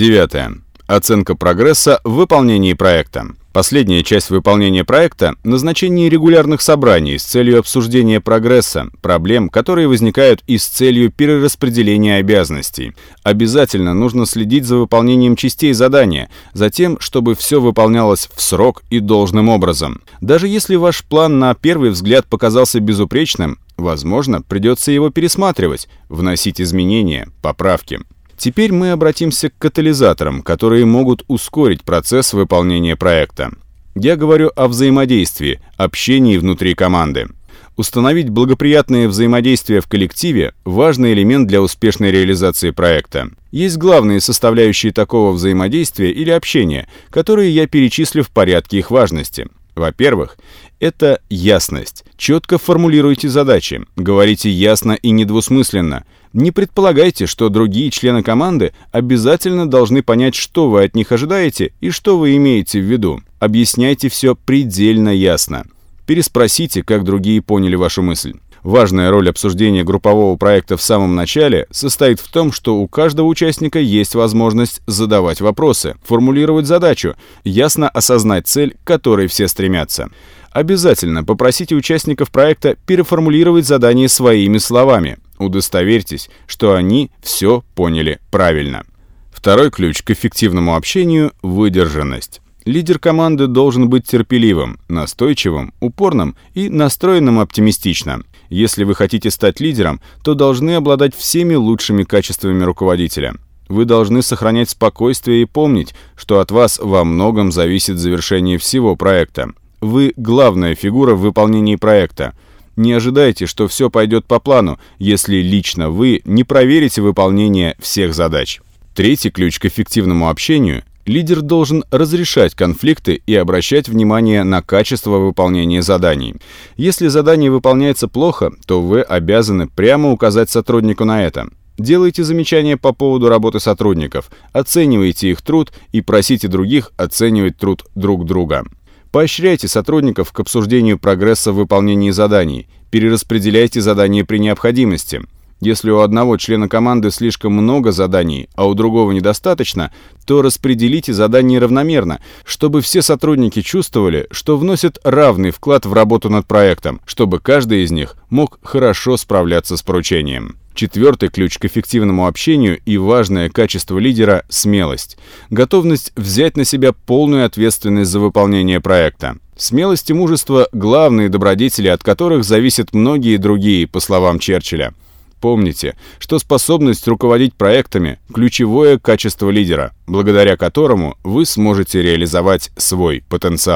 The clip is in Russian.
Девятое. Оценка прогресса в выполнении проекта. Последняя часть выполнения проекта – назначение регулярных собраний с целью обсуждения прогресса, проблем, которые возникают и с целью перераспределения обязанностей. Обязательно нужно следить за выполнением частей задания, за тем, чтобы все выполнялось в срок и должным образом. Даже если ваш план на первый взгляд показался безупречным, возможно, придется его пересматривать, вносить изменения, поправки. Теперь мы обратимся к катализаторам, которые могут ускорить процесс выполнения проекта. Я говорю о взаимодействии, общении внутри команды. Установить благоприятное взаимодействие в коллективе – важный элемент для успешной реализации проекта. Есть главные составляющие такого взаимодействия или общения, которые я перечислю в порядке их важности. Во-первых, это ясность. Четко формулируйте задачи, говорите ясно и недвусмысленно – не предполагайте, что другие члены команды обязательно должны понять, что вы от них ожидаете и что вы имеете в виду. Объясняйте все предельно ясно. Переспросите, как другие поняли вашу мысль. Важная роль обсуждения группового проекта в самом начале состоит в том, что у каждого участника есть возможность задавать вопросы, формулировать задачу, ясно осознать цель, к которой все стремятся. Обязательно попросите участников проекта переформулировать задание своими словами. Удостоверьтесь, что они все поняли правильно. Второй ключ к эффективному общению – выдержанность. Лидер команды должен быть терпеливым, настойчивым, упорным и настроенным оптимистично. Если вы хотите стать лидером, то должны обладать всеми лучшими качествами руководителя. Вы должны сохранять спокойствие и помнить, что от вас во многом зависит завершение всего проекта. Вы главная фигура в выполнении проекта. Не ожидайте, что все пойдет по плану, если лично вы не проверите выполнение всех задач. Третий ключ к эффективному общению – лидер должен разрешать конфликты и обращать внимание на качество выполнения заданий. Если задание выполняется плохо, то вы обязаны прямо указать сотруднику на это. Делайте замечания по поводу работы сотрудников, оценивайте их труд и просите других оценивать труд друг друга. Поощряйте сотрудников к обсуждению прогресса в выполнении заданий, перераспределяйте задания при необходимости. Если у одного члена команды слишком много заданий, а у другого недостаточно, то распределите задания равномерно, чтобы все сотрудники чувствовали, что вносят равный вклад в работу над проектом, чтобы каждый из них мог хорошо справляться с поручением. Четвертый ключ к эффективному общению и важное качество лидера – смелость. Готовность взять на себя полную ответственность за выполнение проекта. Смелость и мужество – главные добродетели, от которых зависят многие другие, по словам Черчилля. Помните, что способность руководить проектами – ключевое качество лидера, благодаря которому вы сможете реализовать свой потенциал.